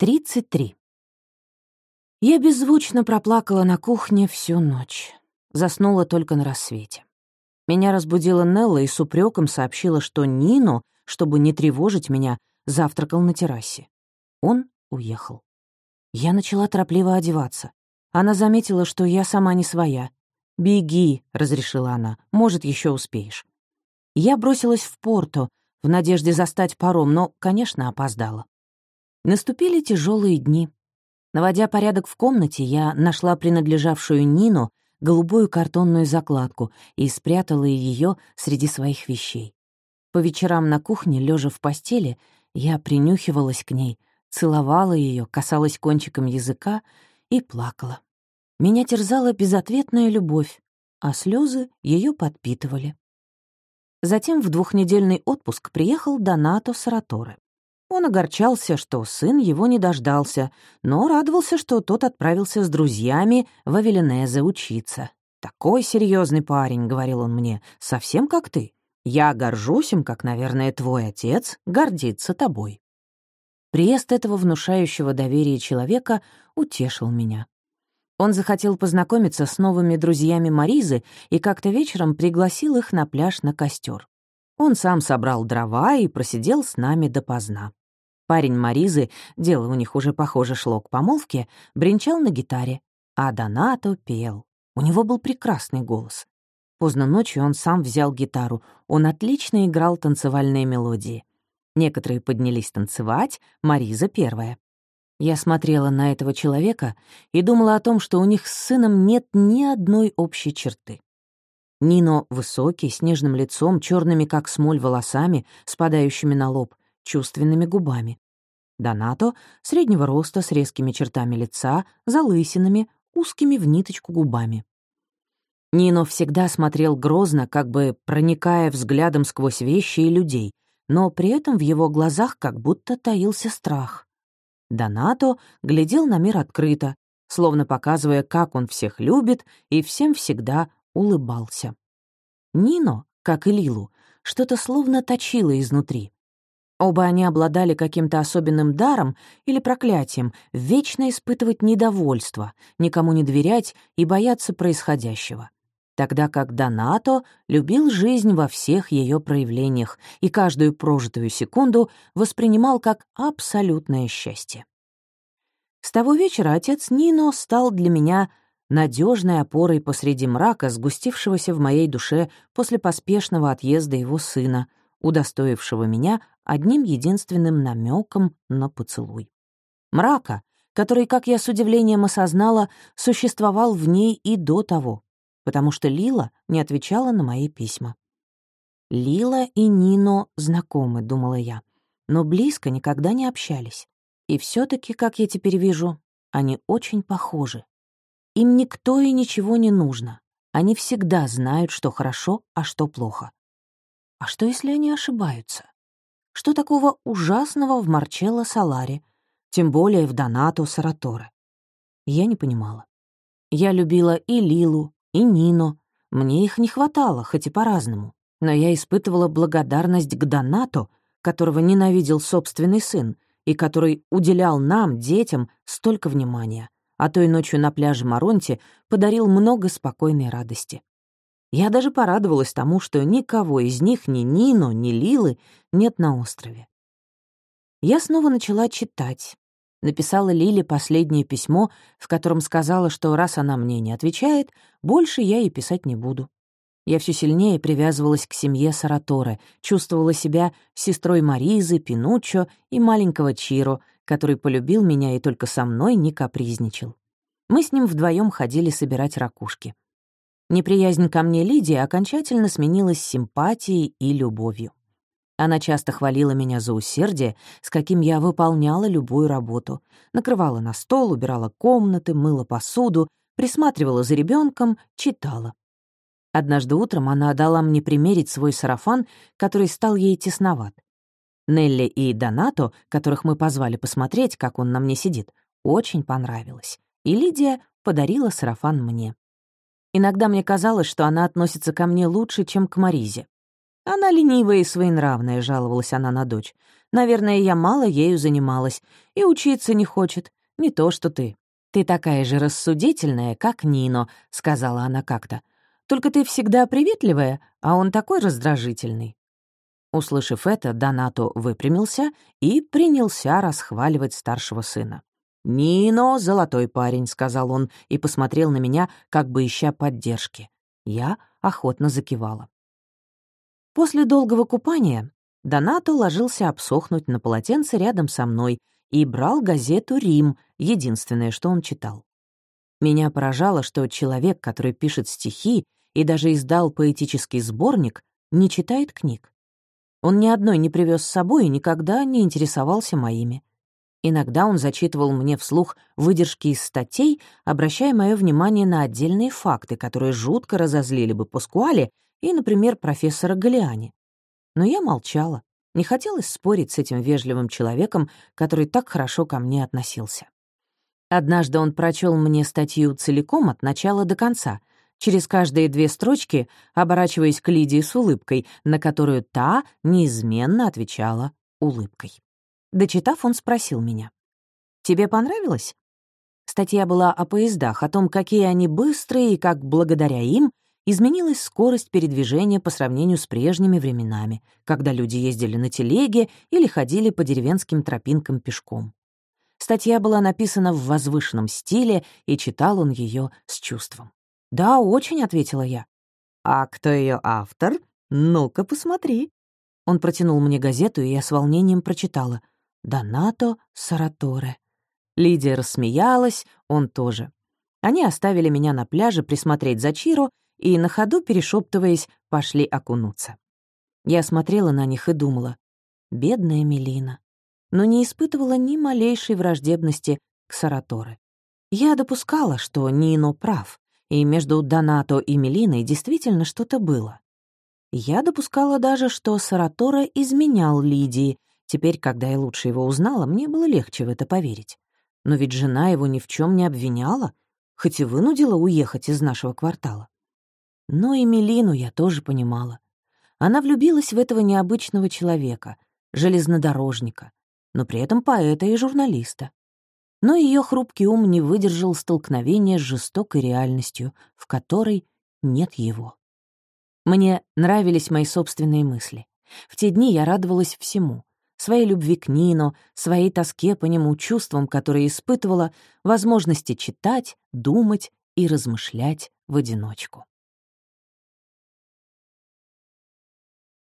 33. Я беззвучно проплакала на кухне всю ночь. Заснула только на рассвете. Меня разбудила Нелла и с упреком сообщила, что Нино, чтобы не тревожить меня, завтракал на террасе. Он уехал. Я начала торопливо одеваться. Она заметила, что я сама не своя. «Беги», — разрешила она, — «может, еще успеешь». Я бросилась в порту, в надежде застать паром, но, конечно, опоздала. Наступили тяжелые дни. Наводя порядок в комнате, я нашла принадлежавшую Нину голубую картонную закладку и спрятала ее среди своих вещей. По вечерам на кухне, лежа в постели, я принюхивалась к ней, целовала ее, касалась кончиком языка и плакала. Меня терзала безответная любовь, а слезы ее подпитывали. Затем в двухнедельный отпуск приехал Донато Сараторе. Он огорчался, что сын его не дождался, но радовался, что тот отправился с друзьями в Авеленезе учиться. «Такой серьезный парень», — говорил он мне, — «совсем как ты. Я горжусь им, как, наверное, твой отец гордится тобой». Приезд этого внушающего доверия человека утешил меня. Он захотел познакомиться с новыми друзьями Маризы и как-то вечером пригласил их на пляж на костер. Он сам собрал дрова и просидел с нами допоздна. Парень Маризы, дело у них уже, похоже, шло к помолвке, бренчал на гитаре, а Донато пел. У него был прекрасный голос. Поздно ночью он сам взял гитару, он отлично играл танцевальные мелодии. Некоторые поднялись танцевать, Мариза первая. Я смотрела на этого человека и думала о том, что у них с сыном нет ни одной общей черты. Нино высокий, с нежным лицом, черными как смоль волосами, спадающими на лоб, чувственными губами. Донато — среднего роста, с резкими чертами лица, залысинами, узкими в ниточку губами. Нино всегда смотрел грозно, как бы проникая взглядом сквозь вещи и людей, но при этом в его глазах как будто таился страх. Донато глядел на мир открыто, словно показывая, как он всех любит, и всем всегда улыбался. Нино, как и Лилу, что-то словно точило изнутри. Оба они обладали каким-то особенным даром или проклятием вечно испытывать недовольство, никому не доверять и бояться происходящего. Тогда как Донато любил жизнь во всех ее проявлениях и каждую прожитую секунду воспринимал как абсолютное счастье. С того вечера отец Нино стал для меня надежной опорой посреди мрака, сгустившегося в моей душе после поспешного отъезда его сына, удостоившего меня одним единственным намеком на поцелуй. Мрака, который, как я с удивлением осознала, существовал в ней и до того, потому что Лила не отвечала на мои письма. Лила и Нино знакомы, думала я, но близко никогда не общались. И все таки как я теперь вижу, они очень похожи. Им никто и ничего не нужно. Они всегда знают, что хорошо, а что плохо. А что, если они ошибаются? Что такого ужасного в Марчелло Саларе, тем более в Донато Сараторе? Я не понимала. Я любила и Лилу, и Нино. Мне их не хватало, хоть и по-разному. Но я испытывала благодарность к Донато, которого ненавидел собственный сын, и который уделял нам, детям, столько внимания, а той ночью на пляже Маронти подарил много спокойной радости. Я даже порадовалась тому, что никого из них, ни Нино, ни Лилы, нет на острове. Я снова начала читать. Написала Лиле последнее письмо, в котором сказала, что раз она мне не отвечает, больше я ей писать не буду. Я все сильнее привязывалась к семье Сараторе, чувствовала себя сестрой Маризы, Пинуччо и маленького Чиро, который полюбил меня и только со мной не капризничал. Мы с ним вдвоем ходили собирать ракушки. Неприязнь ко мне Лидии окончательно сменилась симпатией и любовью. Она часто хвалила меня за усердие, с каким я выполняла любую работу. Накрывала на стол, убирала комнаты, мыла посуду, присматривала за ребенком, читала. Однажды утром она дала мне примерить свой сарафан, который стал ей тесноват. Нелли и Донато, которых мы позвали посмотреть, как он на мне сидит, очень понравилось. И Лидия подарила сарафан мне. Иногда мне казалось, что она относится ко мне лучше, чем к Маризе. Она ленивая и своенравная, жаловалась она на дочь. Наверное, я мало ею занималась. И учиться не хочет. Не то, что ты. Ты такая же рассудительная, как Нино», — сказала она как-то. «Только ты всегда приветливая, а он такой раздражительный». Услышав это, Донато выпрямился и принялся расхваливать старшего сына. «Нино — золотой парень», — сказал он и посмотрел на меня, как бы ища поддержки. Я охотно закивала. После долгого купания Донато ложился обсохнуть на полотенце рядом со мной и брал газету «Рим», единственное, что он читал. Меня поражало, что человек, который пишет стихи и даже издал поэтический сборник, не читает книг. Он ни одной не привез с собой и никогда не интересовался моими. Иногда он зачитывал мне вслух выдержки из статей, обращая мое внимание на отдельные факты, которые жутко разозлили бы Паскуале и, например, профессора Галиани. Но я молчала, не хотелось спорить с этим вежливым человеком, который так хорошо ко мне относился. Однажды он прочел мне статью целиком от начала до конца, через каждые две строчки оборачиваясь к Лидии с улыбкой, на которую та неизменно отвечала улыбкой. Дочитав, он спросил меня. «Тебе понравилось?» Статья была о поездах, о том, какие они быстрые и как благодаря им изменилась скорость передвижения по сравнению с прежними временами, когда люди ездили на телеге или ходили по деревенским тропинкам пешком. Статья была написана в возвышенном стиле, и читал он ее с чувством. «Да, очень», — ответила я. «А кто ее автор? Ну-ка, посмотри». Он протянул мне газету, и я с волнением прочитала. «Донато Сараторе». Лидия рассмеялась, он тоже. Они оставили меня на пляже присмотреть за Чиро и, на ходу перешептываясь, пошли окунуться. Я смотрела на них и думала, бедная Мелина, но не испытывала ни малейшей враждебности к Сараторе. Я допускала, что Нино прав, и между Донато и Мелиной действительно что-то было. Я допускала даже, что Саратора изменял Лидии. Теперь, когда я лучше его узнала, мне было легче в это поверить. Но ведь жена его ни в чем не обвиняла, хоть и вынудила уехать из нашего квартала. Но и Мелину я тоже понимала. Она влюбилась в этого необычного человека, железнодорожника, но при этом поэта и журналиста. Но ее хрупкий ум не выдержал столкновения с жестокой реальностью, в которой нет его. Мне нравились мои собственные мысли. В те дни я радовалась всему — своей любви к Нино, своей тоске по нему, чувствам, которые испытывала, возможности читать, думать и размышлять в одиночку.